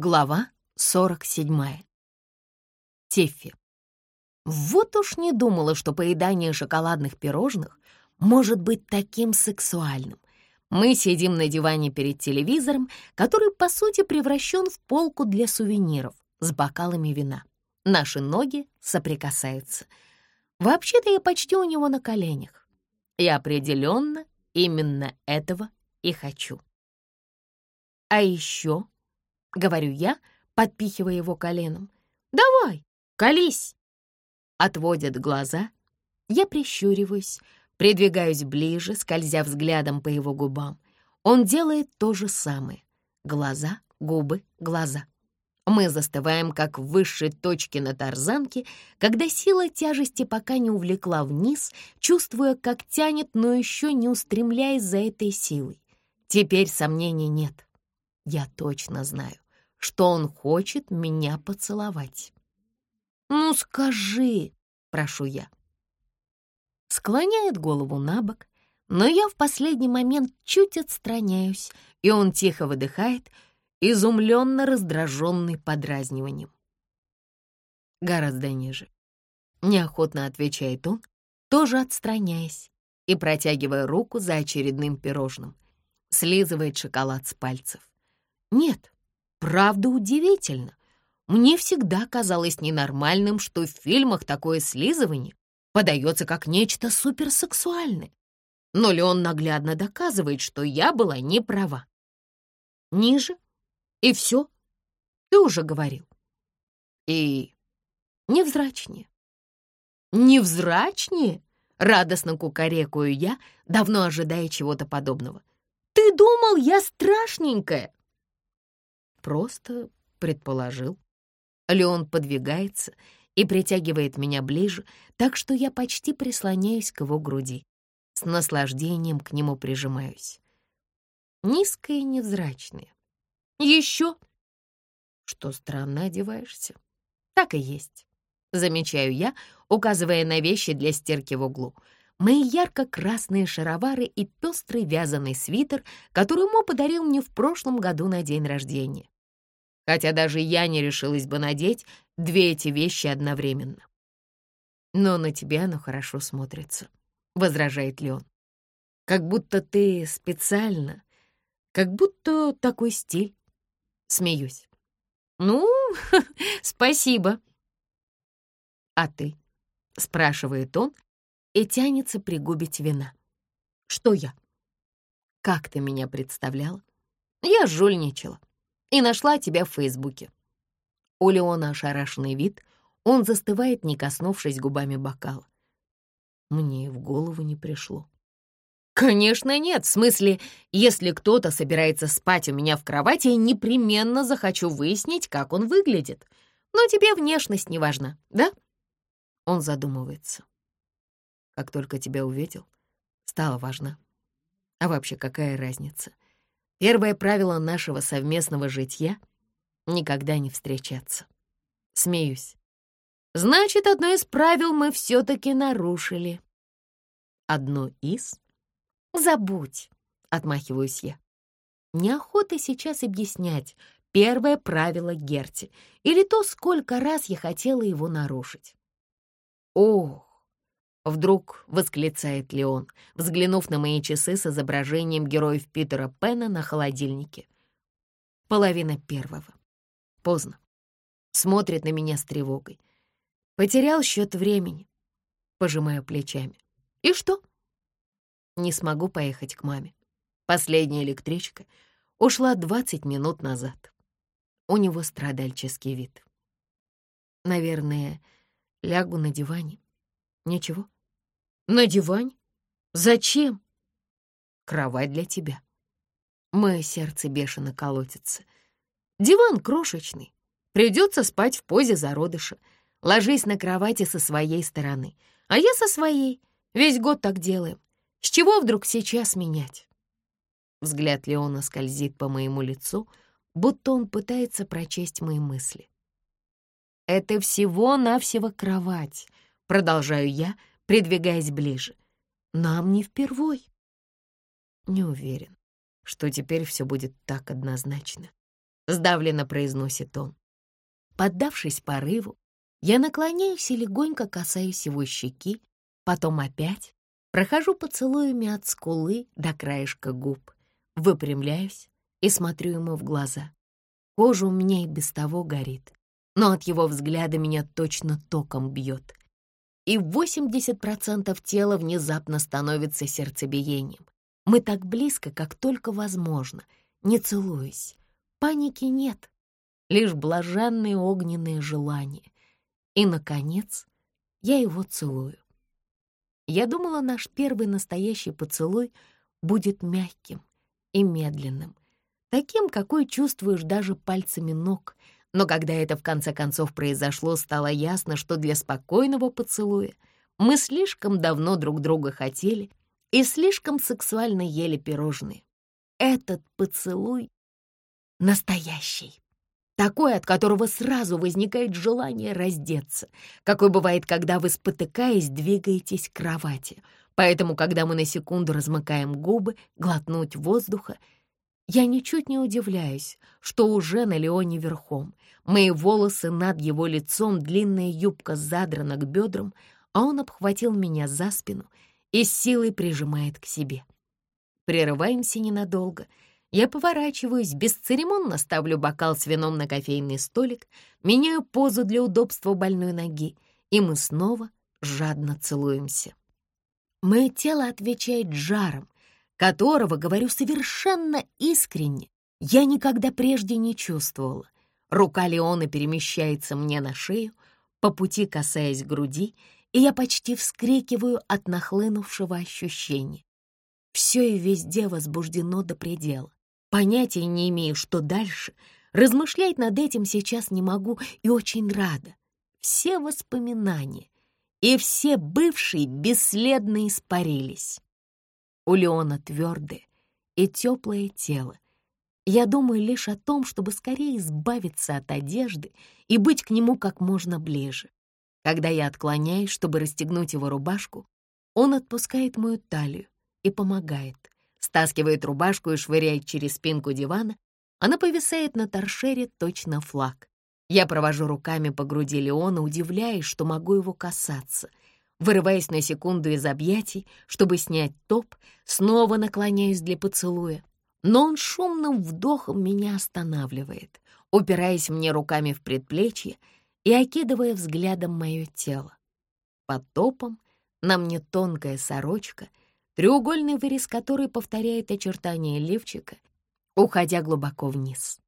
Глава 47. Тиффи. Вот уж не думала, что поедание шоколадных пирожных может быть таким сексуальным. Мы сидим на диване перед телевизором, который, по сути, превращен в полку для сувениров с бокалами вина. Наши ноги соприкасаются. Вообще-то я почти у него на коленях. И определенно именно этого и хочу. А еще — говорю я, подпихивая его коленом. «Давай, колись!» Отводят глаза. Я прищуриваюсь, придвигаюсь ближе, скользя взглядом по его губам. Он делает то же самое. Глаза, губы, глаза. Мы застываем, как в высшей точке на тарзанке, когда сила тяжести пока не увлекла вниз, чувствуя, как тянет, но еще не устремляясь за этой силой. Теперь сомнений нет. Я точно знаю, что он хочет меня поцеловать. «Ну скажи!» — прошу я. Склоняет голову на бок, но я в последний момент чуть отстраняюсь, и он тихо выдыхает, изумленно раздраженный подразниванием. Гораздо ниже. Неохотно отвечает он, тоже отстраняясь и протягивая руку за очередным пирожным. Слизывает шоколад с пальцев. Нет, правда удивительно. Мне всегда казалось ненормальным, что в фильмах такое слизывание подается как нечто суперсексуальное. Но Леон наглядно доказывает, что я была не права. Ниже. И все. Ты уже говорил. И невзрачнее. Невзрачнее? Радостно кукарекую я, давно ожидая чего-то подобного. Ты думал, я страшненькая? Просто предположил. Леон подвигается и притягивает меня ближе, так что я почти прислоняюсь к его груди. С наслаждением к нему прижимаюсь. Низкое и невзрачное. Еще? Что странно одеваешься. Так и есть. Замечаю я, указывая на вещи для стирки в углу. Мои ярко-красные шаровары и пестрый вязаный свитер, который Мо подарил мне в прошлом году на день рождения хотя даже я не решилась бы надеть две эти вещи одновременно. «Но на тебе оно хорошо смотрится», — возражает Леон. «Как будто ты специально, как будто такой стиль». Смеюсь. «Ну, спасибо». «А ты?» — спрашивает он и тянется пригубить вина. «Что я?» «Как ты меня представляла?» «Я жульничала и нашла тебя в Фейсбуке». У Леона ошарашенный вид, он застывает, не коснувшись губами бокала. Мне в голову не пришло. «Конечно нет, в смысле, если кто-то собирается спать у меня в кровати, я непременно захочу выяснить, как он выглядит. Но тебе внешность не важна, да?» Он задумывается. Как только тебя увидел, стало важно. А вообще, какая разница? Первое правило нашего совместного житья — никогда не встречаться. Смеюсь. Значит, одно из правил мы все-таки нарушили. Одно из? Забудь, отмахиваюсь я. Неохота сейчас объяснять первое правило Герти или то, сколько раз я хотела его нарушить. Ох, Вдруг восклицает Леон, взглянув на мои часы с изображением героев Питера Пена на холодильнике. Половина первого. Поздно. Смотрит на меня с тревогой. Потерял счет времени. Пожимаю плечами. И что? Не смогу поехать к маме. Последняя электричка ушла 20 минут назад. У него страдальческий вид. Наверное, лягу на диване. Ничего. На диване? Зачем? Кровать для тебя. Мое сердце бешено колотится. Диван крошечный. Придется спать в позе зародыша. Ложись на кровати со своей стороны. А я со своей. Весь год так делаем. С чего вдруг сейчас менять? Взгляд Леона скользит по моему лицу, будто он пытается прочесть мои мысли. Это всего-навсего кровать, продолжаю я, придвигаясь ближе. «Нам не впервой». Не уверен, что теперь все будет так однозначно. — сдавленно произносит он. Поддавшись порыву, я наклоняюсь и легонько касаюсь его щеки, потом опять прохожу поцелуями от скулы до краешка губ, выпрямляюсь и смотрю ему в глаза. Кожа у меня и без того горит, но от его взгляда меня точно током бьет. И 80% тела внезапно становится сердцебиением. Мы так близко, как только возможно, не целуясь. Паники нет, лишь блаженные огненные желания. И, наконец, я его целую. Я думала, наш первый настоящий поцелуй будет мягким и медленным, таким, какой чувствуешь даже пальцами ног. Но когда это в конце концов произошло, стало ясно, что для спокойного поцелуя мы слишком давно друг друга хотели и слишком сексуально ели пирожные. Этот поцелуй настоящий. Такой, от которого сразу возникает желание раздеться, какой бывает, когда вы, спотыкаясь, двигаетесь к кровати. Поэтому, когда мы на секунду размыкаем губы, глотнуть воздуха, я ничуть не удивляюсь, что уже на Леоне верхом. Мои волосы над его лицом, длинная юбка задрана к бедрам, а он обхватил меня за спину и силой прижимает к себе. Прерываемся ненадолго — я поворачиваюсь, бесцеремонно ставлю бокал с вином на кофейный столик, меняю позу для удобства больной ноги, и мы снова жадно целуемся. Мое тело отвечает жаром, которого, говорю совершенно искренне, я никогда прежде не чувствовала. Рука Леона перемещается мне на шею, по пути касаясь груди, и я почти вскрикиваю от нахлынувшего ощущения. Все и везде возбуждено до предела. Понятия не имею, что дальше. Размышлять над этим сейчас не могу и очень рада. Все воспоминания и все бывшие бесследно испарились. У Леона твердое и теплое тело. Я думаю лишь о том, чтобы скорее избавиться от одежды и быть к нему как можно ближе. Когда я отклоняюсь, чтобы расстегнуть его рубашку, он отпускает мою талию и помогает — стаскивает рубашку и швыряет через спинку дивана. Она повисает на торшере точно флаг. Я провожу руками по груди Леона, удивляясь, что могу его касаться. Вырываясь на секунду из объятий, чтобы снять топ, снова наклоняюсь для поцелуя. Но он шумным вдохом меня останавливает, упираясь мне руками в предплечье и окидывая взглядом мое тело. Под топом на мне тонкая сорочка — треугольный вырез который повторяет очертания лифчика, уходя глубоко вниз.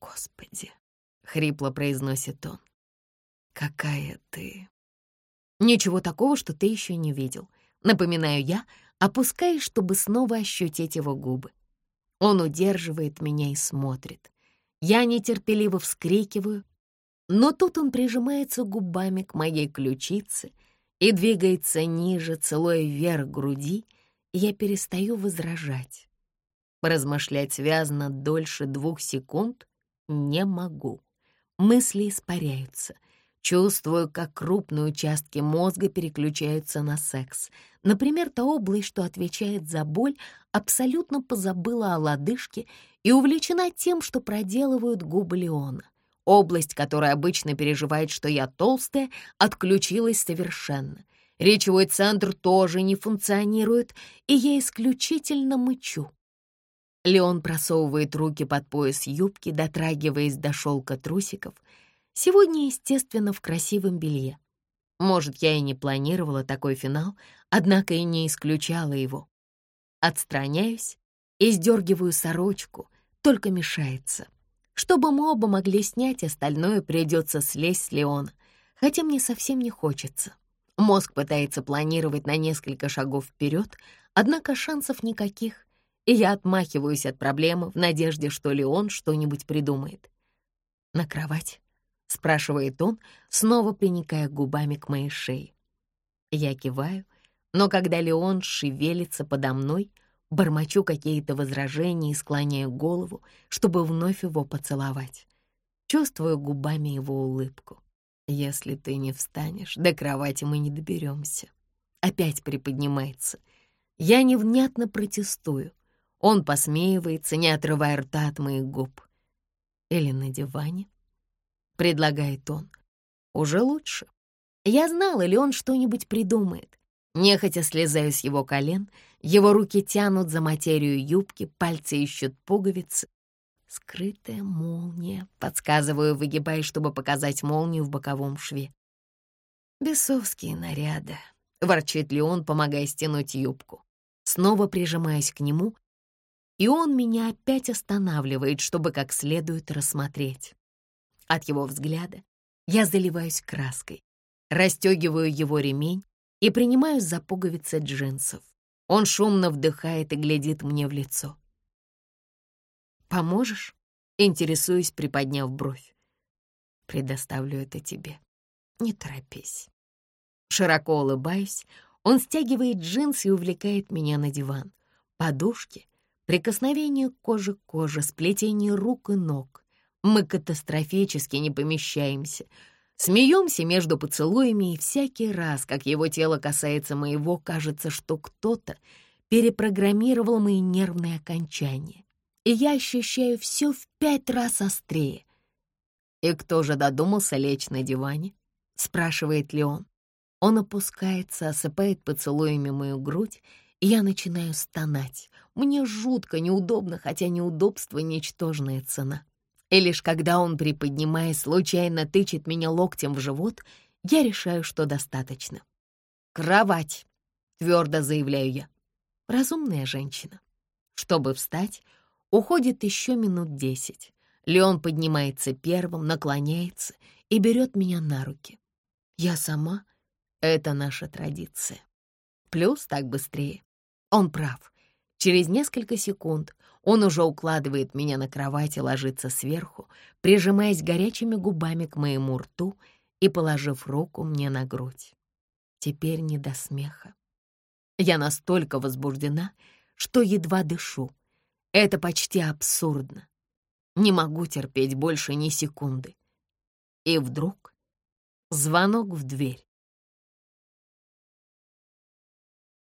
«Господи!» — хрипло произносит он. «Какая ты!» «Ничего такого, что ты еще не видел», — напоминаю я, опускаясь, чтобы снова ощутить его губы. Он удерживает меня и смотрит. Я нетерпеливо вскрикиваю, но тут он прижимается губами к моей ключице — и двигается ниже, целуя вверх груди, и я перестаю возражать. Размышлять связано дольше двух секунд не могу. Мысли испаряются. Чувствую, как крупные участки мозга переключаются на секс. Например, та область, что отвечает за боль, абсолютно позабыла о лодыжке и увлечена тем, что проделывают губы Леона. Область, которая обычно переживает, что я толстая, отключилась совершенно. Речевой центр тоже не функционирует, и я исключительно мычу. Леон просовывает руки под пояс юбки, дотрагиваясь до шелка трусиков. Сегодня, естественно, в красивом белье. Может, я и не планировала такой финал, однако и не исключала его. Отстраняюсь и сдергиваю сорочку, только мешается. Чтобы мы оба могли снять, остальное придется слезть с Леона, хотя мне совсем не хочется. Мозг пытается планировать на несколько шагов вперед, однако шансов никаких, и я отмахиваюсь от проблемы в надежде, что Леон что-нибудь придумает. «На кровать?» — спрашивает он, снова приникая губами к моей шее. Я киваю, но когда Леон шевелится подо мной, Бормочу какие-то возражения и склоняю голову, чтобы вновь его поцеловать. Чувствую губами его улыбку. Если ты не встанешь, до кровати мы не доберемся. Опять приподнимается. Я невнятно протестую. Он посмеивается, не отрывая рта от моих губ. или на диване?» — предлагает он. «Уже лучше. Я знала, ли он что-нибудь придумает. Нехотя слезаю с его колен, его руки тянут за материю юбки, пальцы ищут пуговицы. Скрытая молния, подсказываю, выгибаясь, чтобы показать молнию в боковом шве. Бесовские наряды, ворчит ли он, помогая стянуть юбку. Снова прижимаясь к нему, и он меня опять останавливает, чтобы как следует рассмотреть. От его взгляда я заливаюсь краской расстегиваю его ремень и принимаюсь за пуговицы джинсов. Он шумно вдыхает и глядит мне в лицо. «Поможешь?» — интересуюсь, приподняв бровь. «Предоставлю это тебе. Не торопись». Широко улыбаюсь, он стягивает джинсы и увлекает меня на диван. Подушки, прикосновение кожи к коже, сплетение рук и ног. Мы катастрофически не помещаемся — Смеемся между поцелуями, и всякий раз, как его тело касается моего, кажется, что кто-то перепрограммировал мои нервные окончания, и я ощущаю все в пять раз острее. «И кто же додумался лечь на диване?» — спрашивает Леон. Он опускается, осыпает поцелуями мою грудь, и я начинаю стонать. Мне жутко неудобно, хотя неудобство — ничтожная цена. И лишь когда он, приподнимаясь, случайно тычет меня локтем в живот, я решаю, что достаточно. «Кровать!» — твердо заявляю я. Разумная женщина. Чтобы встать, уходит еще минут десять. Леон поднимается первым, наклоняется и берет меня на руки. Я сама — это наша традиция. Плюс так быстрее. Он прав. Через несколько секунд он уже укладывает меня на кровать и ложится сверху, прижимаясь горячими губами к моему рту и положив руку мне на грудь. Теперь не до смеха. Я настолько возбуждена, что едва дышу. Это почти абсурдно. Не могу терпеть больше ни секунды. И вдруг звонок в дверь.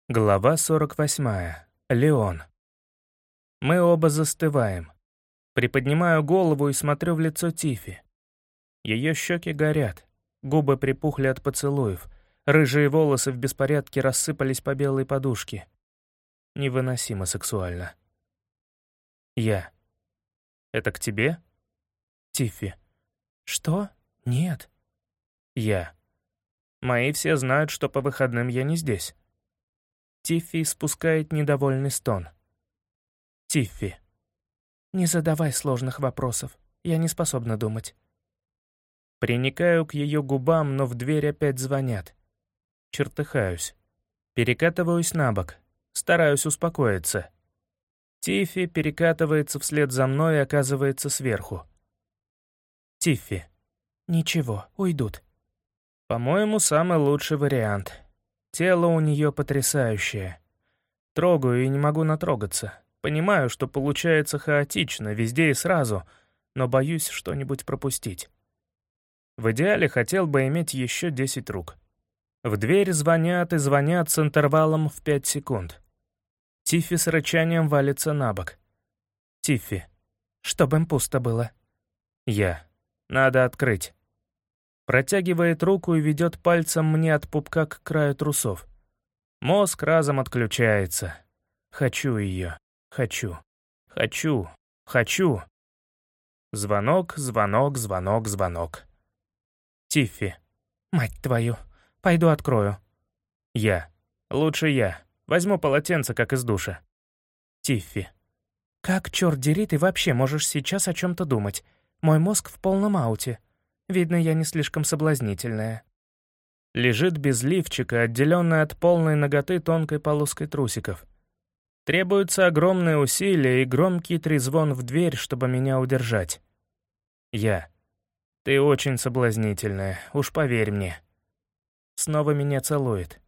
Глава 48. Леон. Мы оба застываем. Приподнимаю голову и смотрю в лицо Тифи. Ее щеки горят, губы припухли от поцелуев, рыжие волосы в беспорядке рассыпались по белой подушке. Невыносимо сексуально. Я. Это к тебе? Тифи. Что? Нет. Я. Мои все знают, что по выходным я не здесь. Тиффи спускает недовольный стон. Тиффи. Не задавай сложных вопросов. Я не способна думать. Приникаю к ее губам, но в дверь опять звонят. Чертыхаюсь. Перекатываюсь на бок. Стараюсь успокоиться. Тиффи перекатывается вслед за мной и оказывается сверху. Тиффи. Ничего, уйдут. По-моему, самый лучший вариант. Тело у нее потрясающее. Трогаю и не могу натрогаться. Понимаю, что получается хаотично, везде и сразу, но боюсь что-нибудь пропустить. В идеале хотел бы иметь еще 10 рук. В дверь звонят и звонят с интервалом в 5 секунд. Тиффи с рычанием валится на бок. Тиффи. Чтобы им пусто было. Я. Надо открыть. Протягивает руку и ведет пальцем мне от пупка к краю трусов. Мозг разом отключается. Хочу ее. Хочу. Хочу. Хочу. Звонок, звонок, звонок, звонок. Тиффи. Мать твою. Пойду открою. Я. Лучше я. Возьму полотенце, как из душа. Тиффи. Как, черт дери, ты вообще можешь сейчас о чем-то думать? Мой мозг в полном ауте. Видно, я не слишком соблазнительная. Лежит без лифчика, отделенная от полной ноготы тонкой полоской трусиков. Требуются огромные усилия и громкий трезвон в дверь, чтобы меня удержать. Я. Ты очень соблазнительная, уж поверь мне. Снова меня целует.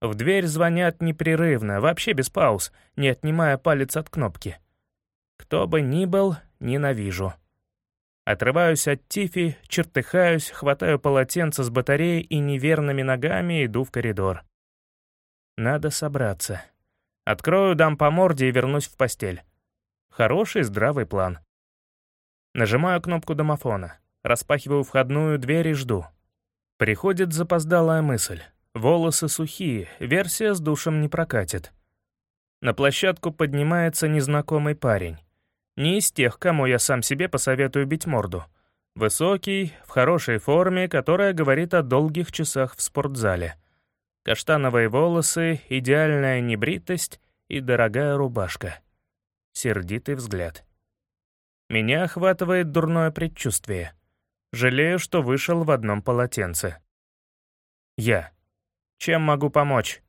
В дверь звонят непрерывно, вообще без пауз, не отнимая палец от кнопки. Кто бы ни был, ненавижу. Отрываюсь от Тифи, чертыхаюсь, хватаю полотенце с батареей и неверными ногами иду в коридор. Надо собраться. Открою, дам по морде и вернусь в постель. Хороший, здравый план. Нажимаю кнопку домофона, распахиваю входную дверь и жду. Приходит запоздалая мысль. Волосы сухие, версия с душем не прокатит. На площадку поднимается незнакомый парень. Не из тех, кому я сам себе посоветую бить морду. Высокий, в хорошей форме, которая говорит о долгих часах в спортзале. Каштановые волосы, идеальная небритость и дорогая рубашка. Сердитый взгляд. Меня охватывает дурное предчувствие. Жалею, что вышел в одном полотенце. Я. Чем могу помочь?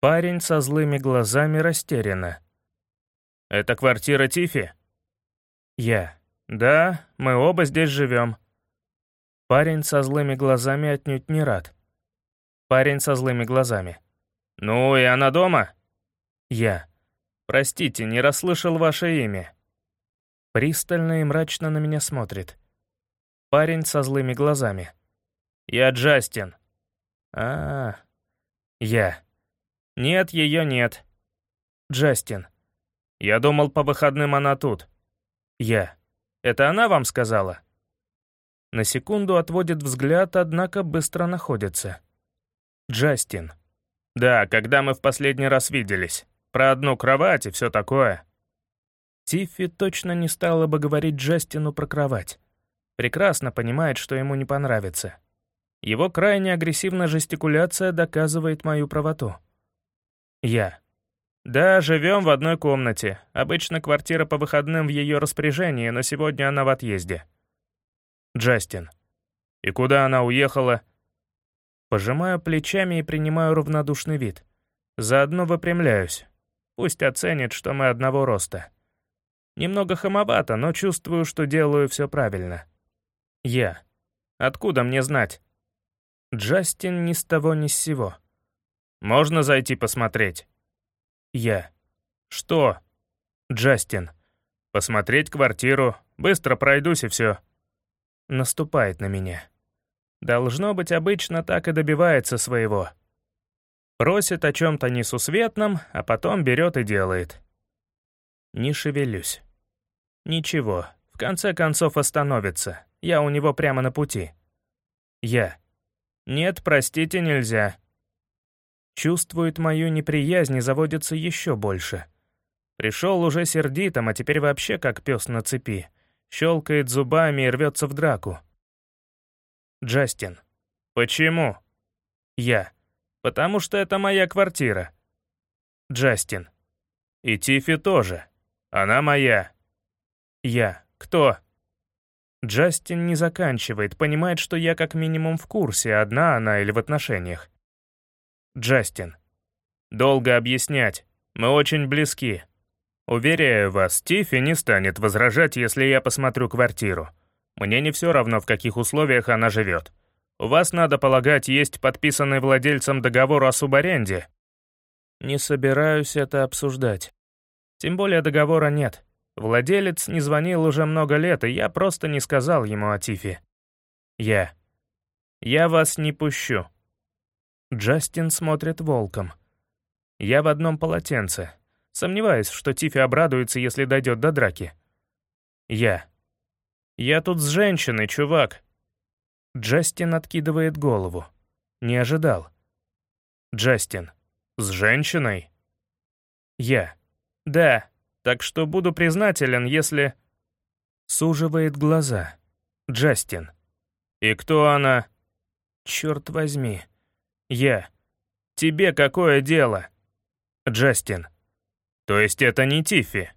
Парень со злыми глазами растерянно. «Это квартира Тифи?» Я. «Да, мы оба здесь живем». Парень со злыми глазами отнюдь не рад. Парень со злыми глазами. «Ну и она дома?» Я. «Простите, не расслышал ваше имя». Пристально и мрачно на меня смотрит. Парень со злыми глазами. «Я Джастин». А, -а, -а. Я. «Нет, ее нет». Джастин. «Я думал, по выходным она тут». Я. «Это она вам сказала?» На секунду отводит взгляд, однако быстро находится. Джастин. «Да, когда мы в последний раз виделись. Про одну кровать и все такое». Тиффи точно не стала бы говорить Джастину про кровать. Прекрасно понимает, что ему не понравится. Его крайне агрессивная жестикуляция доказывает мою правоту. Я. Да, живем в одной комнате. Обычно квартира по выходным в ее распоряжении, но сегодня она в отъезде. Джастин. И куда она уехала? Пожимаю плечами и принимаю равнодушный вид. Заодно выпрямляюсь. Пусть оценит, что мы одного роста. Немного хамовато, но чувствую, что делаю все правильно. Я. Откуда мне знать? Джастин ни с того ни с сего. Можно зайти посмотреть? Я. Что? Джастин. Посмотреть квартиру. Быстро пройдусь и все. Наступает на меня. Должно быть, обычно так и добивается своего. Просит о чем-то несусветном, а потом берет и делает. Не шевелюсь. Ничего, в конце концов остановится. Я у него прямо на пути. Я. Нет, простите, нельзя. Чувствует мою неприязнь и заводится еще больше. Пришел уже сердитым, а теперь вообще как пес на цепи. Щелкает зубами и рвется в драку. Джастин. «Почему?» Я. «Потому что это моя квартира». Джастин. «И Тифи тоже. Она моя». Я. «Кто?» Джастин не заканчивает, понимает, что я как минимум в курсе, одна она или в отношениях. Джастин. «Долго объяснять. Мы очень близки. Уверяю вас, Тифи не станет возражать, если я посмотрю квартиру. Мне не все равно, в каких условиях она живет. У вас, надо полагать, есть подписанный владельцем договор о субаренде. Не собираюсь это обсуждать. Тем более договора нет. Владелец не звонил уже много лет, и я просто не сказал ему о Тифе. Я. Я вас не пущу. Джастин смотрит волком. Я в одном полотенце. Сомневаюсь, что Тифи обрадуется, если дойдет до драки. Я. «Я тут с женщиной, чувак». Джастин откидывает голову. Не ожидал. Джастин. «С женщиной?» Я. «Да, так что буду признателен, если...» Суживает глаза. Джастин. «И кто она?» «Черт возьми». Я. «Тебе какое дело?» Джастин. «То есть это не Тиффи?»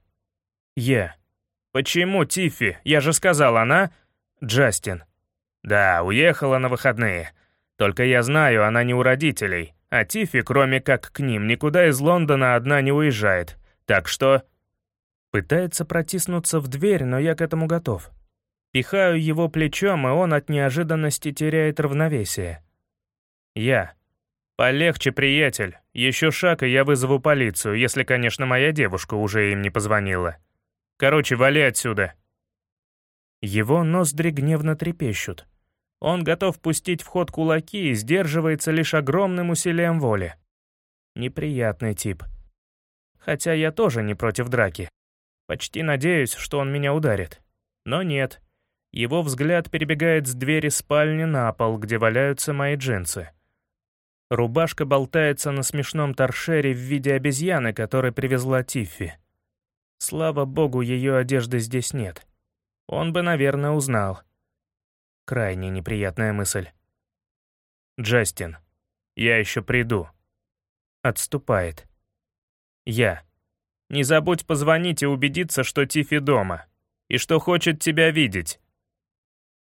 Я. «Почему Тиффи? Я же сказал, она...» Джастин. «Да, уехала на выходные. Только я знаю, она не у родителей. А Тиффи, кроме как к ним, никуда из Лондона одна не уезжает. Так что...» Пытается протиснуться в дверь, но я к этому готов. Пихаю его плечом, и он от неожиданности теряет равновесие. Я. «Полегче, приятель. Еще шаг, и я вызову полицию, если, конечно, моя девушка уже им не позвонила». Короче, вали отсюда». Его ноздри гневно трепещут. Он готов пустить в ход кулаки и сдерживается лишь огромным усилием воли. Неприятный тип. Хотя я тоже не против драки. Почти надеюсь, что он меня ударит. Но нет. Его взгляд перебегает с двери спальни на пол, где валяются мои джинсы. Рубашка болтается на смешном торшере в виде обезьяны, который привезла Тиффи. Слава богу, ее одежды здесь нет. Он бы, наверное, узнал. Крайне неприятная мысль. «Джастин, я еще приду». Отступает. «Я. Не забудь позвонить и убедиться, что Тифи дома, и что хочет тебя видеть».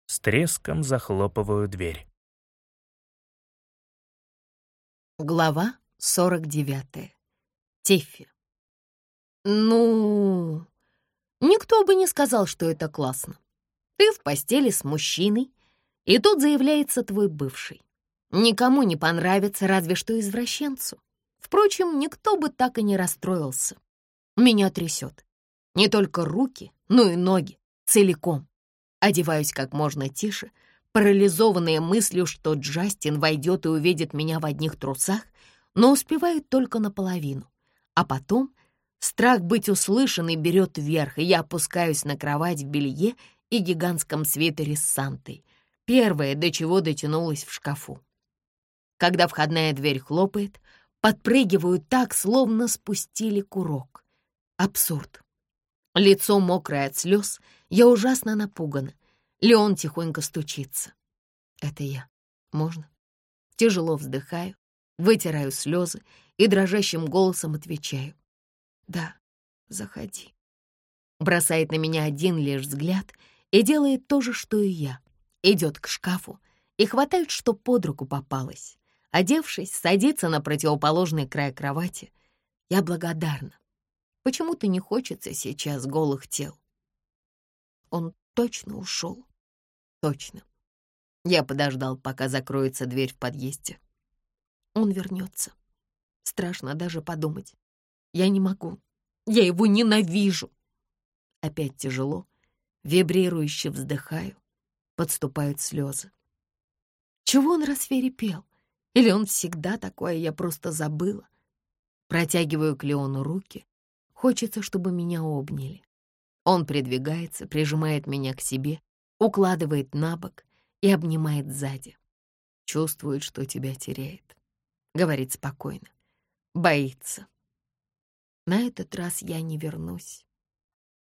С треском захлопываю дверь. Глава 49. Тиффи. Ну, никто бы не сказал, что это классно. Ты в постели с мужчиной, и тут заявляется твой бывший. Никому не понравится, разве что извращенцу. Впрочем, никто бы так и не расстроился. Меня трясет. Не только руки, но и ноги, целиком. Одеваюсь как можно тише, парализованная мыслью, что Джастин войдет и увидит меня в одних трусах, но успевает только наполовину. А потом страх быть услышанной берет вверх, и я опускаюсь на кровать в белье и гигантском свитере с Сантой. Первое, до чего дотянулась в шкафу. Когда входная дверь хлопает, подпрыгиваю так, словно спустили курок. Абсурд. Лицо мокрое от слез, я ужасно напугана. Леон тихонько стучится. Это я. Можно? Тяжело вздыхаю, вытираю слезы и дрожащим голосом отвечаю. Да, заходи. Бросает на меня один лишь взгляд и делает то же, что и я. Идет к шкафу и хватает, что под руку попалось. Одевшись, садится на противоположный край кровати. Я благодарна. Почему-то не хочется сейчас голых тел. Он точно ушел. Точно. Я подождал, пока закроется дверь в подъезде. Он вернется. Страшно даже подумать. Я не могу. Я его ненавижу. Опять тяжело. Вибрирующе вздыхаю. Подступают слезы. Чего он рассверепел? Или он всегда такой, а я просто забыла? Протягиваю к Леону руки. Хочется, чтобы меня обняли. Он придвигается, прижимает меня к себе, укладывает на бок и обнимает сзади. Чувствует, что тебя теряет. Говорит спокойно. Боится. На этот раз я не вернусь.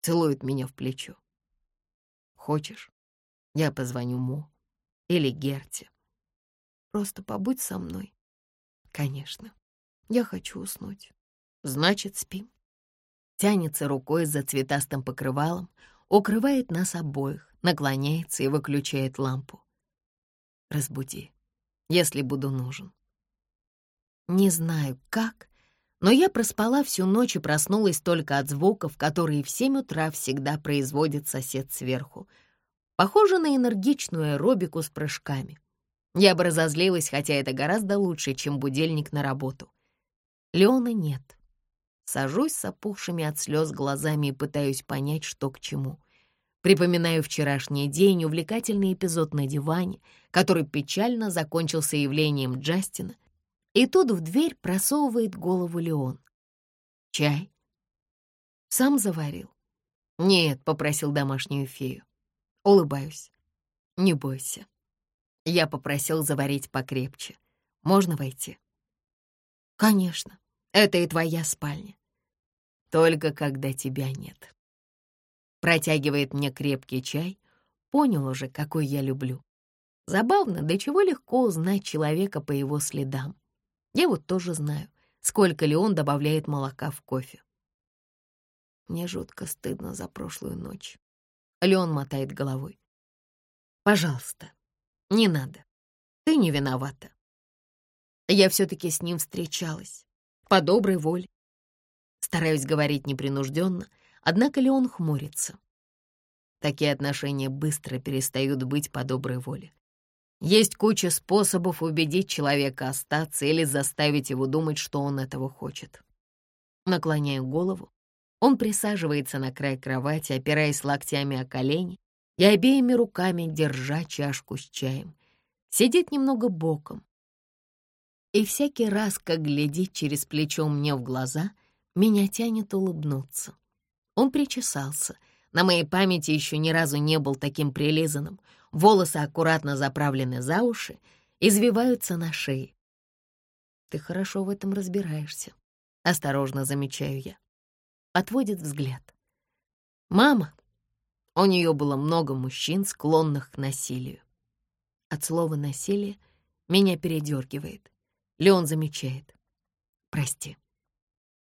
Целует меня в плечо. Хочешь, я позвоню Мо или Герте. Просто побудь со мной. Конечно, я хочу уснуть. Значит, спим. Тянется рукой за цветастым покрывалом, укрывает нас обоих, наклоняется и выключает лампу. Разбуди, если буду нужен. Не знаю, как, но я проспала всю ночь и проснулась только от звуков, которые в семь утра всегда производит сосед сверху. Похоже на энергичную аэробику с прыжками. Я бы разозлилась, хотя это гораздо лучше, чем будильник на работу. Леона нет. Сажусь с опухшими от слез глазами и пытаюсь понять, что к чему. Припоминаю вчерашний день, увлекательный эпизод на диване, который печально закончился явлением Джастина, и тут в дверь просовывает голову Леон. «Чай?» «Сам заварил?» «Нет», — попросил домашнюю фею. Улыбаюсь. «Не бойся». Я попросил заварить покрепче. «Можно войти?» «Конечно. Это и твоя спальня. Только когда тебя нет» протягивает мне крепкий чай, понял уже, какой я люблю. Забавно, до чего легко узнать человека по его следам. Я вот тоже знаю, сколько ли он добавляет молока в кофе. Мне жутко стыдно за прошлую ночь. Леон мотает головой. Пожалуйста, не надо. Ты не виновата. Я все-таки с ним встречалась. По доброй воле. Стараюсь говорить непринужденно — Однако Леон хмурится. Такие отношения быстро перестают быть по доброй воле. Есть куча способов убедить человека остаться или заставить его думать, что он этого хочет. Наклоняю голову. Он присаживается на край кровати, опираясь локтями о колени и обеими руками держа чашку с чаем. Сидит немного боком. И всякий раз, как глядит через плечо мне в глаза, меня тянет улыбнуться. Он причесался, На моей памяти еще ни разу не был таким прилизанным. Волосы аккуратно заправлены за уши, извиваются на шее. Ты хорошо в этом разбираешься. Осторожно замечаю я. Отводит взгляд. Мама. У нее было много мужчин, склонных к насилию. От слова «насилие» меня передергивает. Леон замечает. Прости.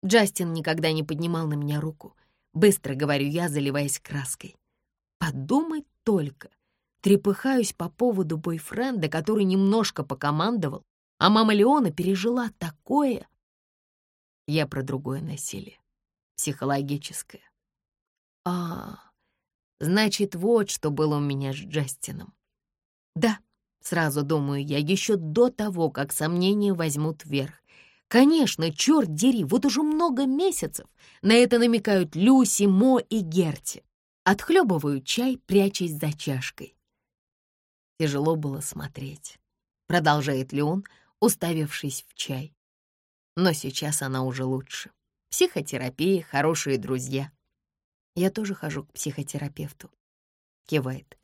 Джастин никогда не поднимал на меня руку. Быстро говорю я, заливаясь краской. Подумай только. Трепыхаюсь по поводу бойфренда, который немножко покомандовал, а мама Леона пережила такое. Я про другое насилие. Психологическое. А, значит, вот что было у меня с Джастином. Да, сразу думаю я, еще до того, как сомнения возьмут верх. Конечно, черт дери, вот уже много месяцев на это намекают Люси, Мо и Герти. Отхлебываю чай, прячась за чашкой. Тяжело было смотреть, продолжает Леон, уставившись в чай. Но сейчас она уже лучше. Психотерапия, хорошие друзья. Я тоже хожу к психотерапевту. Кивает.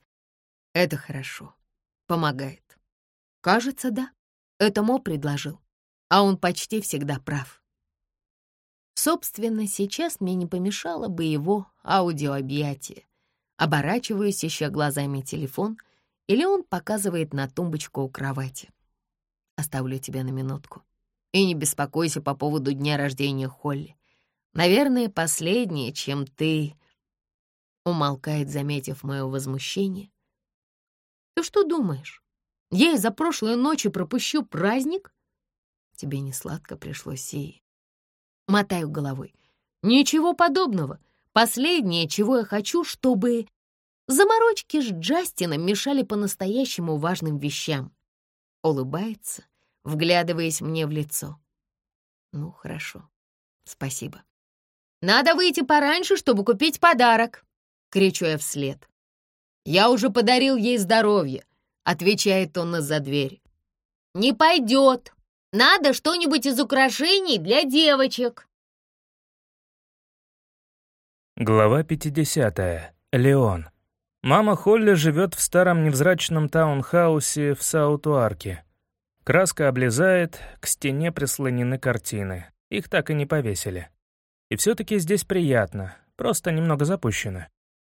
Это хорошо. Помогает. Кажется, да. Это Мо предложил а он почти всегда прав. Собственно, сейчас мне не помешало бы его аудиообъятие. Оборачиваюсь, еще глазами телефон, или он показывает на тумбочку у кровати. Оставлю тебя на минутку. И не беспокойся по поводу дня рождения Холли. Наверное, последнее, чем ты...» Умолкает, заметив мое возмущение. «Ты что думаешь? Я из-за прошлой ночи пропущу праздник?» Тебе не сладко пришлось, Сии. Мотаю головой. Ничего подобного. Последнее, чего я хочу, чтобы заморочки с Джастином мешали по-настоящему важным вещам. Улыбается, вглядываясь мне в лицо. Ну, хорошо. Спасибо. Надо выйти пораньше, чтобы купить подарок, кричу я вслед. Я уже подарил ей здоровье, отвечает он из-за двери. Не пойдет, надо что-нибудь из украшений для девочек. Глава 50. Леон. Мама Холли живет в старом невзрачном таунхаусе в Саутуарке. Краска облезает, к стене прислонены картины. Их так и не повесили. И все-таки здесь приятно, просто немного запущено.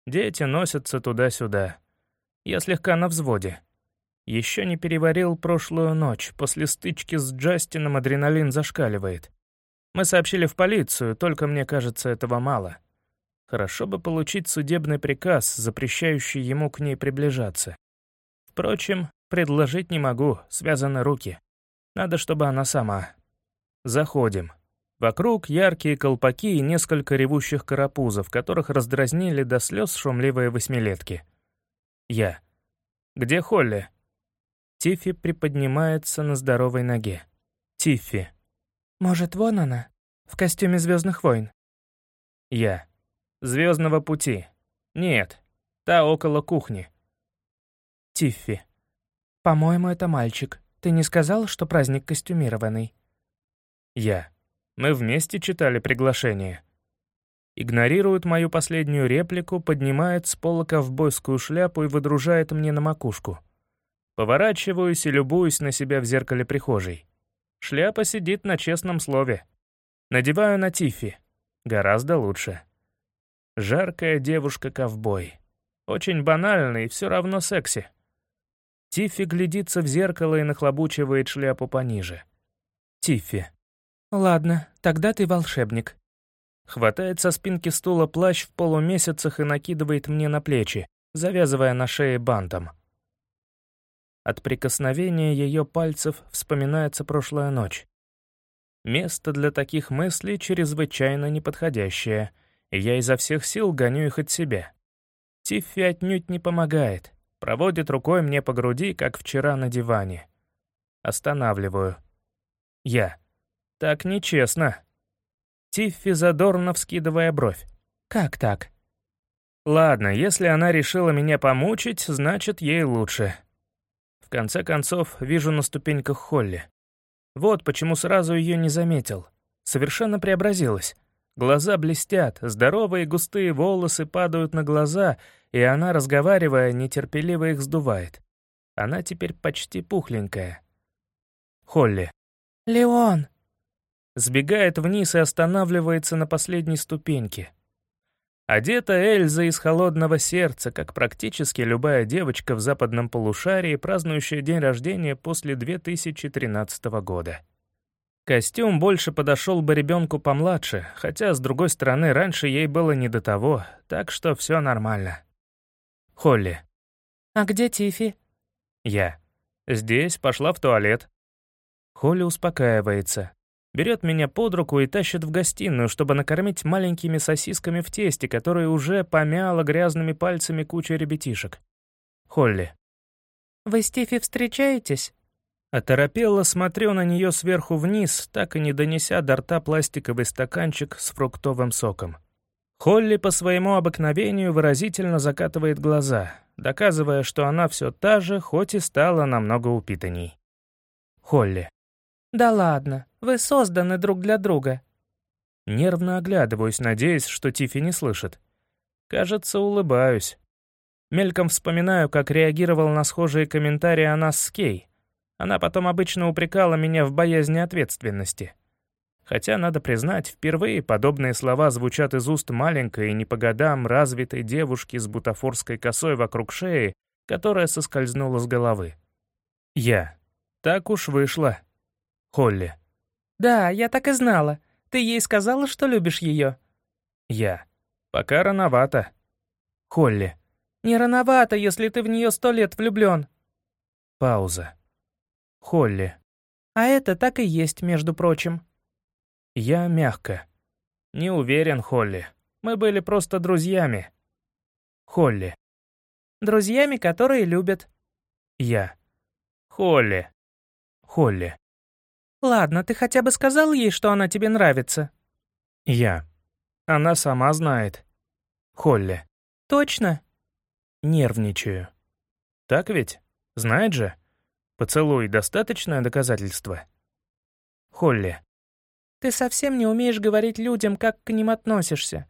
Дети носятся туда-сюда. Я слегка на взводе. Еще не переварил прошлую ночь. После стычки с Джастином адреналин зашкаливает. Мы сообщили в полицию, только мне кажется, этого мало. Хорошо бы получить судебный приказ, запрещающий ему к ней приближаться. Впрочем, предложить не могу, связаны руки. Надо, чтобы она сама. Заходим. Вокруг яркие колпаки и несколько ревущих карапузов, которых раздразнили до слез шумливые восьмилетки. Я. «Где Холли?» Тиффи приподнимается на здоровой ноге. Тиффи. «Может, вон она? В костюме Звездных войн?» Я. «Звездного пути. Нет, та около кухни». Тиффи. «По-моему, это мальчик. Ты не сказал, что праздник костюмированный?» Я. «Мы вместе читали приглашение». Игнорирует мою последнюю реплику, поднимает с пола ковбойскую шляпу и выдружает мне на макушку. Поворачиваюсь и любуюсь на себя в зеркале прихожей. Шляпа сидит на честном слове. Надеваю на Тиффи. Гораздо лучше. Жаркая девушка-ковбой. Очень банально и все равно секси. Тиффи глядится в зеркало и нахлобучивает шляпу пониже. Тиффи. «Ладно, тогда ты волшебник». Хватает со спинки стула плащ в полумесяцах и накидывает мне на плечи, завязывая на шее бантом. От прикосновения ее пальцев вспоминается прошлая ночь. Место для таких мыслей чрезвычайно неподходящее, и я изо всех сил гоню их от себя. Тиффи отнюдь не помогает, проводит рукой мне по груди, как вчера на диване. Останавливаю. Я. Так нечестно. Тиффи задорно вскидывая бровь. Как так? Ладно, если она решила меня помучить, значит, ей лучше. В конце концов, вижу на ступеньках Холли. Вот почему сразу ее не заметил. Совершенно преобразилась. Глаза блестят, здоровые густые волосы падают на глаза, и она, разговаривая, нетерпеливо их сдувает. Она теперь почти пухленькая. Холли. «Леон!» Сбегает вниз и останавливается на последней ступеньке. Одета Эльза из холодного сердца, как практически любая девочка в западном полушарии, празднующая день рождения после 2013 года. Костюм больше подошел бы ребенку помладше, хотя, с другой стороны, раньше ей было не до того, так что все нормально. Холли. «А где Тифи?» Я. «Здесь, пошла в туалет». Холли успокаивается. Берет меня под руку и тащит в гостиную, чтобы накормить маленькими сосисками в тесте, которые уже помяла грязными пальцами куча ребятишек. Холли. «Вы с Тифи встречаетесь?» Оторопело смотрю на нее сверху вниз, так и не донеся до рта пластиковый стаканчик с фруктовым соком. Холли по своему обыкновению выразительно закатывает глаза, доказывая, что она все та же, хоть и стала намного упитанней. Холли. «Да ладно, вы созданы друг для друга». Нервно оглядываюсь, надеясь, что Тифи не слышит. Кажется, улыбаюсь. Мельком вспоминаю, как реагировал на схожие комментарии о нас с Кей. Она потом обычно упрекала меня в боязни ответственности. Хотя, надо признать, впервые подобные слова звучат из уст маленькой и не по годам развитой девушки с бутафорской косой вокруг шеи, которая соскользнула с головы. Я. Так уж вышло. Холли. «Да, я так и знала. Ты ей сказала, что любишь ее?» Я. «Пока рановато». Холли. «Не рановато, если ты в нее сто лет влюблен». Пауза. Холли. «А это так и есть, между прочим». Я мягко. «Не уверен, Холли. Мы были просто друзьями». Холли. «Друзьями, которые любят». Я. «Холли». Холли. «Ладно, ты хотя бы сказал ей, что она тебе нравится?» Я. «Она сама знает». Холли. «Точно?» Нервничаю. «Так ведь? Знает же? Поцелуй — достаточное доказательство?» Холли. «Ты совсем не умеешь говорить людям, как к ним относишься.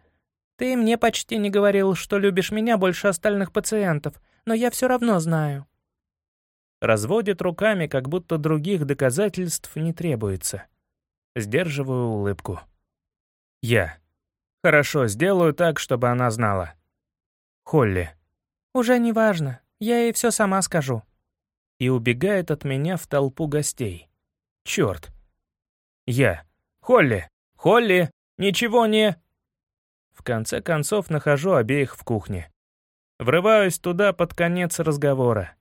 Ты мне почти не говорил, что любишь меня больше остальных пациентов, но я все равно знаю» разводит руками, как будто других доказательств не требуется. Сдерживаю улыбку. Я. Хорошо, сделаю так, чтобы она знала. Холли. Уже не важно, я ей все сама скажу. И убегает от меня в толпу гостей. Черт. Я. Холли! Холли! Ничего не... В конце концов нахожу обеих в кухне. Врываюсь туда под конец разговора.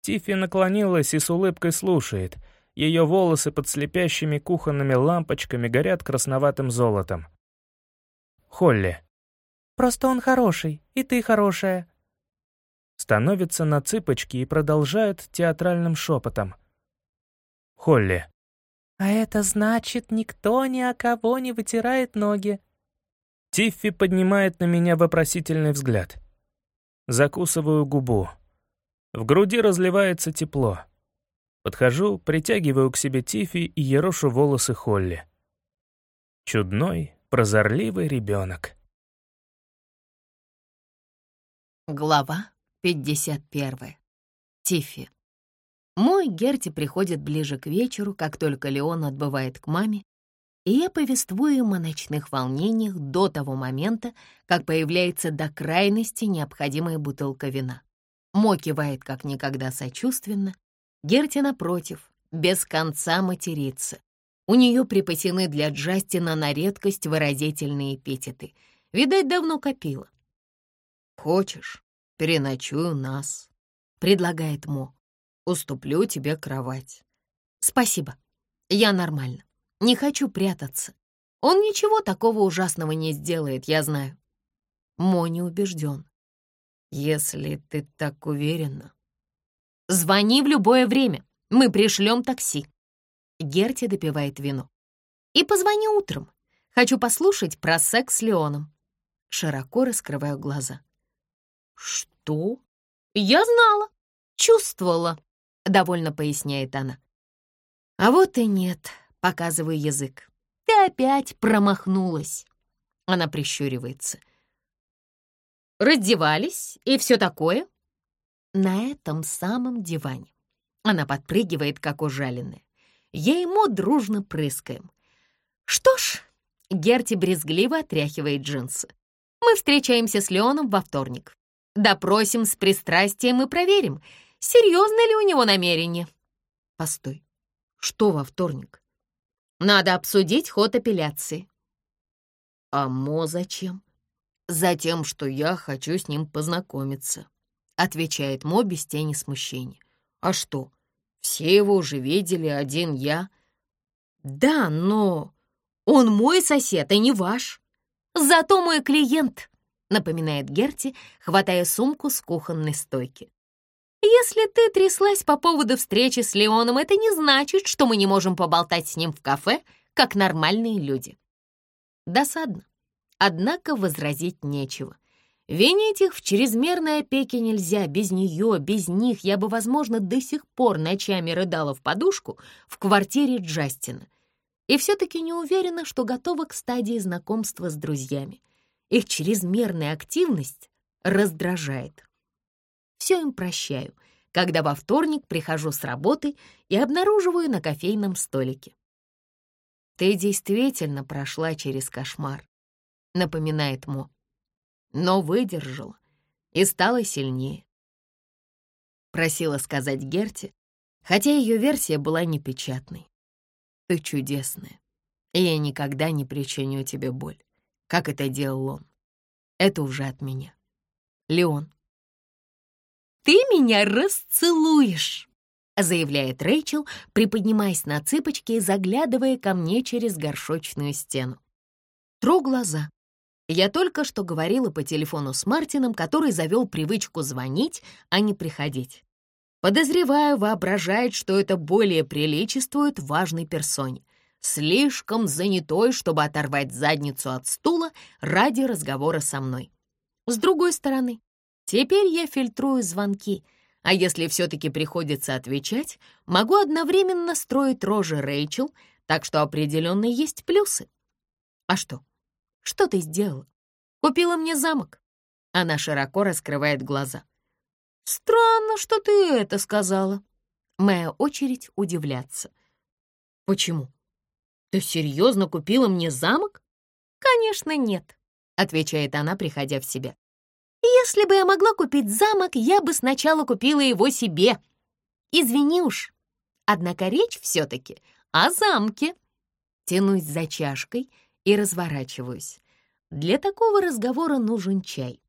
Тиффи наклонилась и с улыбкой слушает. Ее волосы под слепящими кухонными лампочками горят красноватым золотом. Холли. «Просто он хороший, и ты хорошая». Становится на цыпочки и продолжает театральным шепотом. Холли. «А это значит, никто ни о кого не вытирает ноги». Тиффи поднимает на меня вопросительный взгляд. Закусываю губу. В груди разливается тепло. Подхожу, притягиваю к себе Тифи и ерошу волосы Холли. Чудной, прозорливый ребенок. Глава 51. Тифи. Мой Герти приходит ближе к вечеру, как только Леон отбывает к маме, и я повествую им о ночных волнениях до того момента, как появляется до крайности необходимая бутылка вина. Мо кивает как никогда сочувственно. Герти, напротив, без конца матерится. У нее припасены для Джастина на редкость выразительные эпитеты. Видать, давно копила. «Хочешь, переночую нас», — предлагает Мо. «Уступлю тебе кровать». «Спасибо. Я нормально. Не хочу прятаться. Он ничего такого ужасного не сделает, я знаю». Мо не убежден. «Если ты так уверена...» «Звони в любое время, мы пришлем такси». Герти допивает вино. «И позвони утром. Хочу послушать про секс с Леоном». Широко раскрываю глаза. «Что?» «Я знала, чувствовала», — довольно поясняет она. «А вот и нет», — показываю язык. «Ты опять промахнулась». Она прищуривается. «Раздевались и все такое?» На этом самом диване. Она подпрыгивает, как ужаленная. Я ему дружно прыскаем. «Что ж...» — Герти брезгливо отряхивает джинсы. «Мы встречаемся с Леоном во вторник. Допросим с пристрастием и проверим, серьезно ли у него намерение». «Постой, что во вторник?» «Надо обсудить ход апелляции». «А Мо зачем?» «Затем, что я хочу с ним познакомиться», — отвечает Мо без тени смущения. «А что, все его уже видели, один я». «Да, но он мой сосед, а не ваш. Зато мой клиент», — напоминает Герти, хватая сумку с кухонной стойки. «Если ты тряслась по поводу встречи с Леоном, это не значит, что мы не можем поболтать с ним в кафе, как нормальные люди». Досадно. Однако возразить нечего. Винить их в чрезмерной опеке нельзя. Без нее, без них я бы, возможно, до сих пор ночами рыдала в подушку в квартире Джастина. И все-таки не уверена, что готова к стадии знакомства с друзьями. Их чрезмерная активность раздражает. Все им прощаю, когда во вторник прихожу с работы и обнаруживаю на кофейном столике. «Ты действительно прошла через кошмар», — напоминает Мо но выдержала и стала сильнее. Просила сказать Герте, хотя ее версия была непечатной. Ты чудесная, и я никогда не причиню тебе боль, как это делал он. Это уже от меня. Леон. «Ты меня расцелуешь!» — заявляет Рэйчел, приподнимаясь на цыпочки и заглядывая ко мне через горшочную стену. Тру глаза. Я только что говорила по телефону с Мартином, который завел привычку звонить, а не приходить. Подозреваю, воображает, что это более приличествует важной персоне, слишком занятой, чтобы оторвать задницу от стула ради разговора со мной. С другой стороны, теперь я фильтрую звонки, а если все-таки приходится отвечать, могу одновременно строить рожи Рэйчел, так что определенно есть плюсы. А что? Что ты сделала? Купила мне замок?» Она широко раскрывает глаза. «Странно, что ты это сказала». Моя очередь удивляться. «Почему? Ты серьезно купила мне замок?» «Конечно, нет», — отвечает она, приходя в себя. «Если бы я могла купить замок, я бы сначала купила его себе. Извини уж. Однако речь все-таки о замке». Тянусь за чашкой — и разворачиваюсь. Для такого разговора нужен чай.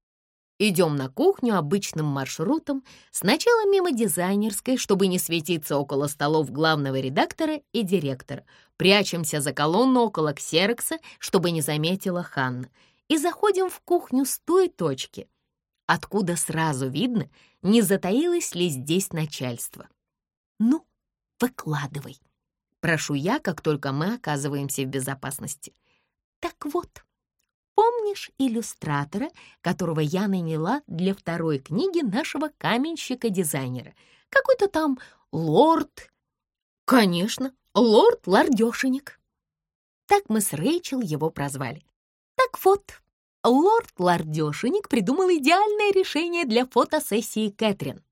Идем на кухню обычным маршрутом, сначала мимо дизайнерской, чтобы не светиться около столов главного редактора и директора. Прячемся за колонну около ксерокса, чтобы не заметила Ханна. И заходим в кухню с той точки, откуда сразу видно, не затаилось ли здесь начальство. «Ну, выкладывай», — прошу я, как только мы оказываемся в безопасности. Так вот, помнишь иллюстратора, которого я наняла для второй книги нашего каменщика-дизайнера? Какой-то там лорд... Конечно, лорд-лордешенек. Так мы с Рэйчел его прозвали. Так вот, лорд-лордешенек придумал идеальное решение для фотосессии Кэтрин.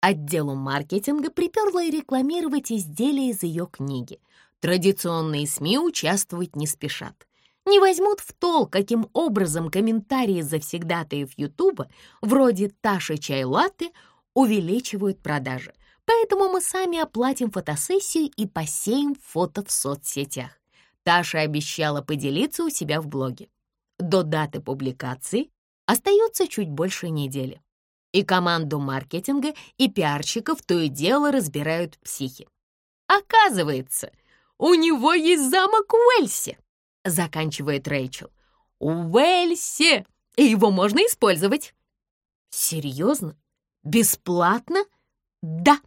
Отделу маркетинга приперло и рекламировать изделия из ее книги. Традиционные СМИ участвовать не спешат не возьмут в толк, каким образом комментарии завсегдатаев Ютуба, вроде Таши чай латте, увеличивают продажи. Поэтому мы сами оплатим фотосессию и посеем фото в соцсетях. Таша обещала поделиться у себя в блоге. До даты публикации остается чуть больше недели. И команду маркетинга и пиарщиков то и дело разбирают психи. Оказывается, у него есть замок в Уэльсе заканчивает Рэйчел. «Уэльсе! И его можно использовать!» «Серьезно? Бесплатно?» «Да!»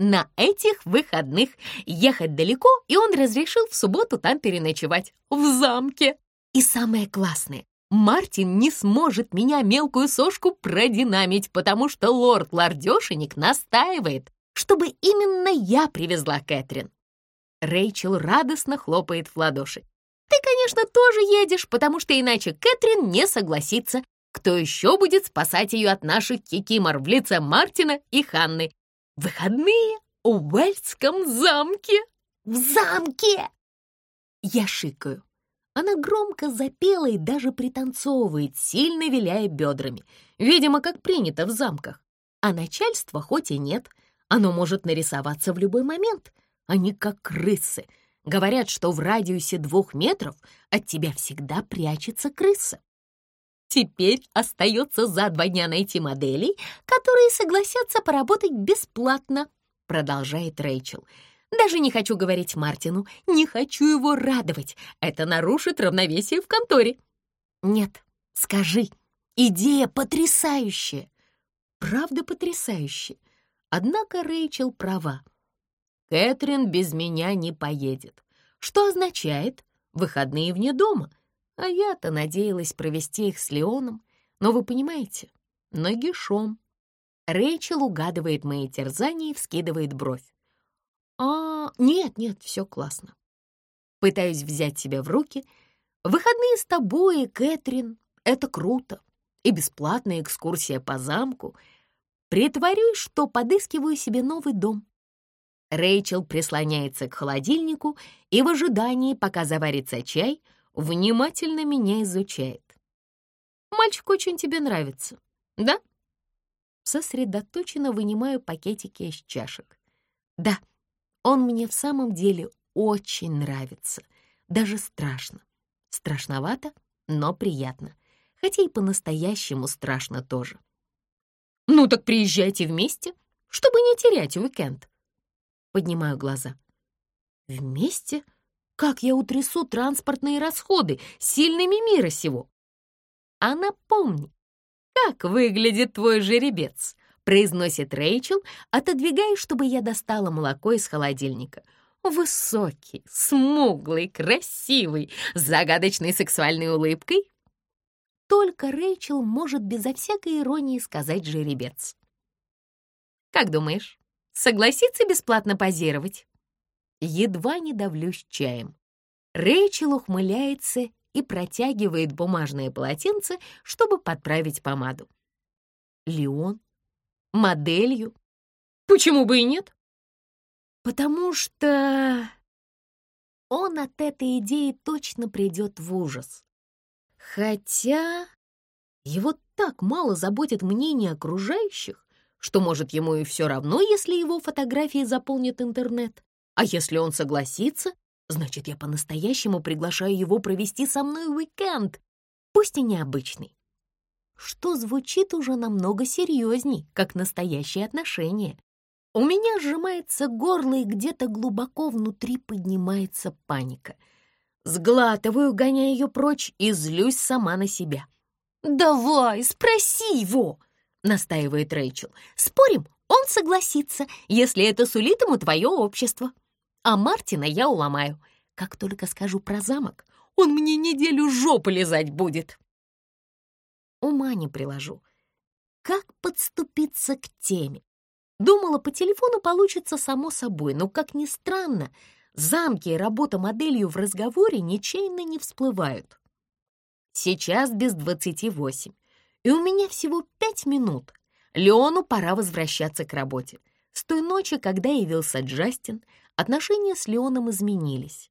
На этих выходных ехать далеко, и он разрешил в субботу там переночевать, в замке. И самое классное, Мартин не сможет меня, мелкую сошку, продинамить, потому что лорд-лордешенек настаивает, чтобы именно я привезла Кэтрин. Рэйчел радостно хлопает в ладоши. Ты, конечно, тоже едешь, потому что иначе Кэтрин не согласится. Кто еще будет спасать ее от наших кикимор в лице Мартина и Ханны? Выходные в Уэльском замке. В замке! Я шикаю. Она громко запела и даже пританцовывает, сильно виляя бедрами. Видимо, как принято в замках. А начальства хоть и нет, оно может нарисоваться в любой момент. Они как крысы. Говорят, что в радиусе двух метров от тебя всегда прячется крыса. Теперь остается за два дня найти моделей, которые согласятся поработать бесплатно, продолжает Рэйчел. Даже не хочу говорить Мартину, не хочу его радовать. Это нарушит равновесие в конторе. Нет, скажи, идея потрясающая. Правда потрясающая. Однако Рэйчел права. Кэтрин без меня не поедет. Что означает выходные вне дома. А я-то надеялась провести их с Леоном. Но вы понимаете, нагишом. Рэйчел угадывает мои терзания и вскидывает бровь. «А, нет, нет, все классно». Пытаюсь взять себя в руки. Выходные с тобой, Кэтрин, это круто. И бесплатная экскурсия по замку. Притворюсь, что подыскиваю себе новый дом. Рэйчел прислоняется к холодильнику и в ожидании, пока заварится чай, внимательно меня изучает. «Мальчик очень тебе нравится, да?» Сосредоточенно вынимаю пакетики из чашек. «Да, он мне в самом деле очень нравится, даже страшно. Страшновато, но приятно, хотя и по-настоящему страшно тоже. «Ну так приезжайте вместе, чтобы не терять уикенд». Поднимаю глаза. «Вместе? Как я утрясу транспортные расходы сильными мира сего?» «А напомни, как выглядит твой жеребец?» произносит Рэйчел, отодвигая, чтобы я достала молоко из холодильника. Высокий, смуглый, красивый, с загадочной сексуальной улыбкой. Только Рэйчел может безо всякой иронии сказать жеребец. «Как думаешь, согласится бесплатно позировать?» Едва не давлюсь чаем. Рэйчел ухмыляется и протягивает бумажное полотенце, чтобы подправить помаду. Леон моделью. Почему бы и нет? Потому что он от этой идеи точно придет в ужас. Хотя его так мало заботит мнение окружающих, что, может, ему и все равно, если его фотографии заполнят интернет. А если он согласится, значит, я по-настоящему приглашаю его провести со мной уикенд, пусть и необычный что звучит уже намного серьезней, как настоящие отношения. У меня сжимается горло, и где-то глубоко внутри поднимается паника. Сглатываю, гоняя ее прочь, и злюсь сама на себя. «Давай, спроси его!» — настаивает Рэйчел. «Спорим, он согласится, если это сулит ему твое общество. А Мартина я уломаю. Как только скажу про замок, он мне неделю жопу лизать будет». Ума не приложу. Как подступиться к теме? Думала, по телефону получится само собой, но, как ни странно, замки и работа моделью в разговоре ничейно не всплывают. Сейчас без двадцати восемь, и у меня всего пять минут. Леону пора возвращаться к работе. С той ночи, когда явился Джастин, отношения с Леоном изменились.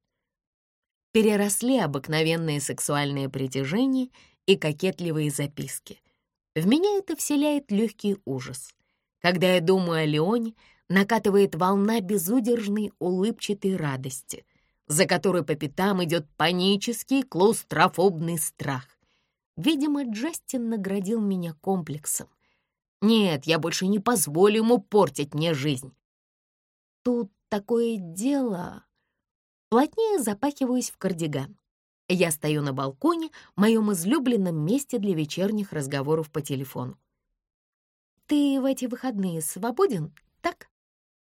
Переросли обыкновенные сексуальные притяжения и кокетливые записки. В меня это вселяет легкий ужас. Когда я думаю о Леоне, накатывает волна безудержной улыбчатой радости, за которой по пятам идет панический клаустрофобный страх. Видимо, Джастин наградил меня комплексом. Нет, я больше не позволю ему портить мне жизнь. Тут такое дело... Плотнее запахиваюсь в кардиган. Я стою на балконе, моем излюбленном месте для вечерних разговоров по телефону. «Ты в эти выходные свободен, так?»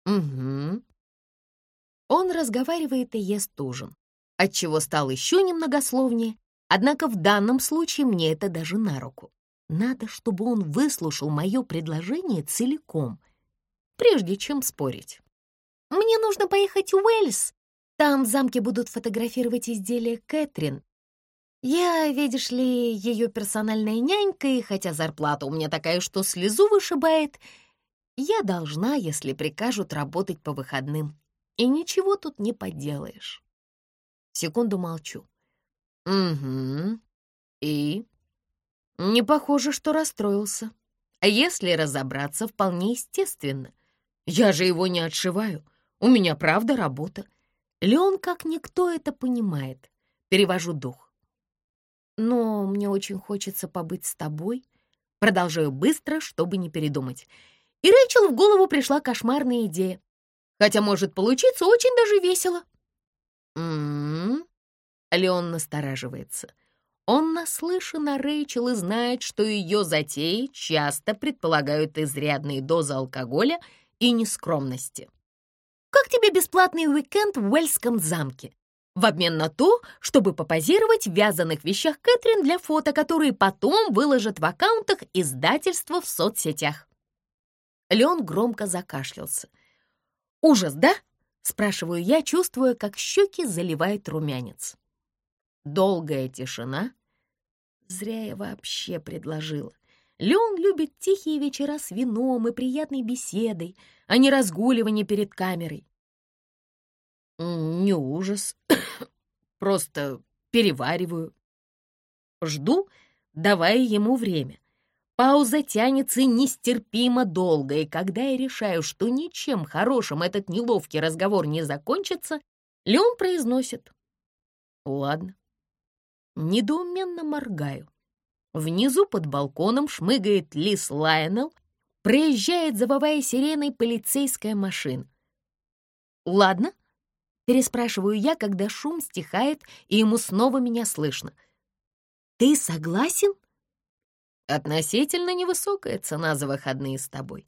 «Угу». Он разговаривает и ест ужин, отчего стал еще немногословнее, однако в данном случае мне это даже на руку. Надо, чтобы он выслушал мое предложение целиком, прежде чем спорить. «Мне нужно поехать в Уэльс», Там в замке будут фотографировать изделия Кэтрин. Я, видишь ли, ее персональная нянька, и хотя зарплата у меня такая, что слезу вышибает, я должна, если прикажут, работать по выходным. И ничего тут не поделаешь. Секунду молчу. Угу. И? Не похоже, что расстроился. А если разобраться, вполне естественно. Я же его не отшиваю. У меня правда работа. Леон как никто это понимает. Перевожу дух. Но мне очень хочется побыть с тобой. Продолжаю быстро, чтобы не передумать. И Рэйчел в голову пришла кошмарная идея. Хотя может получиться очень даже весело. М-м-м. Леон настораживается. Он наслышан о Рэйчел и знает, что ее затеи часто предполагают изрядные дозы алкоголя и нескромности. «Как тебе бесплатный уикенд в Уэльском замке?» В обмен на то, чтобы попозировать в вязаных вещах Кэтрин для фото, которые потом выложат в аккаунтах издательства в соцсетях. Леон громко закашлялся. «Ужас, да?» — спрашиваю я, чувствуя, как щеки заливает румянец. Долгая тишина. Зря я вообще предложила. Леон любит тихие вечера с вином и приятной беседой, а не разгуливание перед камерой. Не ужас, просто перевариваю. Жду, давая ему время. Пауза тянется нестерпимо долго, и когда я решаю, что ничем хорошим этот неловкий разговор не закончится, Леон произносит. «Ладно, недоуменно моргаю. Внизу под балконом шмыгает лис Лайонел, проезжает, завывая сиреной, полицейская машина. «Ладно», — переспрашиваю я, когда шум стихает, и ему снова меня слышно. «Ты согласен?» «Относительно невысокая цена за выходные с тобой.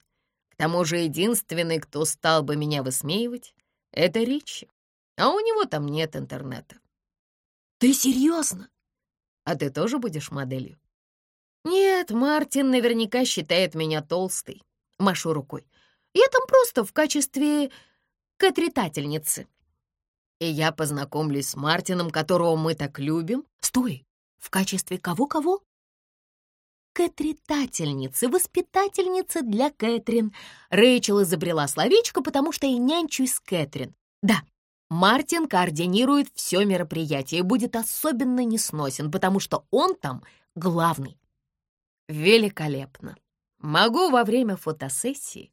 К тому же единственный, кто стал бы меня высмеивать, — это Ричи, а у него там нет интернета». «Ты серьезно?» А ты тоже будешь моделью? Нет, Мартин наверняка считает меня толстой. Машу рукой. Я там просто в качестве катритательницы. И я познакомлюсь с Мартином, которого мы так любим. Стой, в качестве кого-кого? Кэтритательницы, воспитательницы для Кэтрин. Рэйчел изобрела словечко, потому что я нянчусь с Кэтрин. Да, Мартин координирует все мероприятие и будет особенно несносен, потому что он там главный. Великолепно. Могу во время фотосессии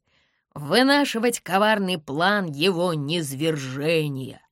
вынашивать коварный план его низвержения.